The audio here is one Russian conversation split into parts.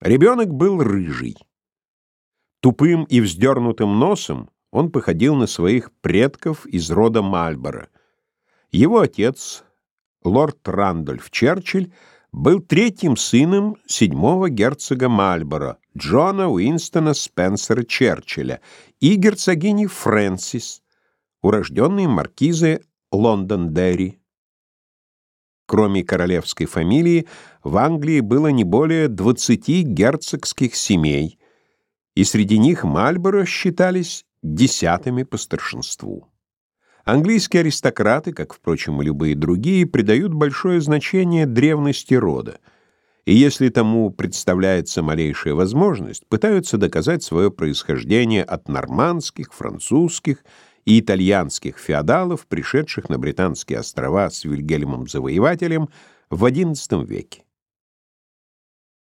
Ребенок был рыжий. Тупым и вздернутым носом он походил на своих предков из рода Мальборо. Его отец, лорд Рандольф Черчилль, был третьим сыном седьмого герцога Мальборо, Джона Уинстона Спенсера Черчилля, и герцогини Фрэнсис, урожденной маркизы Лондон-Дерри. Кроме королевской фамилии, в Англии было не более 20 герцогских семей, и среди них Мальборо считались десятыми по старшинству. Английские аристократы, как, впрочем, и любые другие, придают большое значение древности рода, и если тому представляется малейшая возможность, пытаются доказать свое происхождение от нормандских, французских и итальянских феодалов, пришедших на Британские острова с Вильгельмом Завоевателем в XI веке.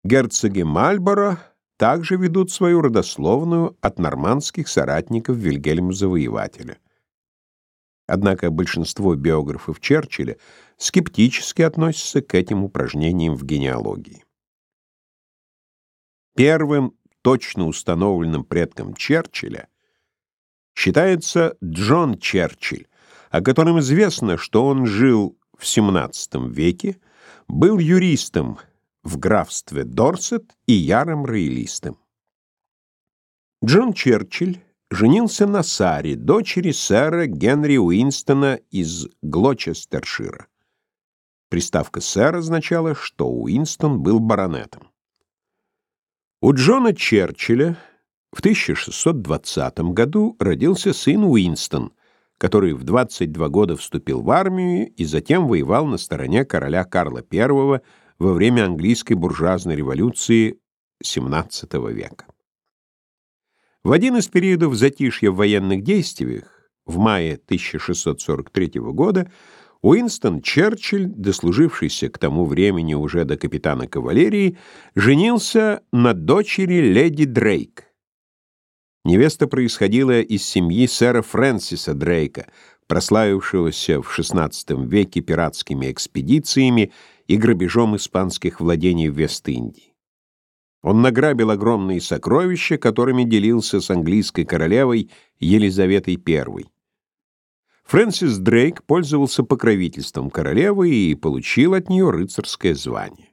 Герцоги Мальборо также ведут свою родословную от нормандских соратников Вильгельма Завоевателя. Однако большинство биографов Черчилля скептически относятся к этим упражнениям в генеалогии. Первым точно установленным предком Черчилля считается Джон Черчилль, о котором известно, что он жил в XVII веке, был юристом в графстве Дорсет и ярым роялистом. Джон Черчилль женился на Саре, дочери сэра Генри Уинстона из Глочестершира. Приставка «сэр» означала, что Уинстон был баронетом. У Джона Черчилля в 1620 году родился сын Уинстон, который в 22 года вступил в армию и затем воевал на стороне короля Карла I во время английской буржуазной революции XVII века. В один из периодов затишья в военных действиях, в мае 1643 года, Уинстон Черчилль, дослужившийся к тому времени уже до капитана кавалерии, женился на дочери леди Дрейк. Невеста происходила из семьи сэра Фрэнсиса Дрейка, прославившегося в XVI веке пиратскими экспедициями и грабежом испанских владений в Вест-Индии. Он награбил огромные сокровища, которыми делился с английской королевой Елизаветой I. Фрэнсис Дрейк пользовался покровительством королевы и получил от нее рыцарское звание.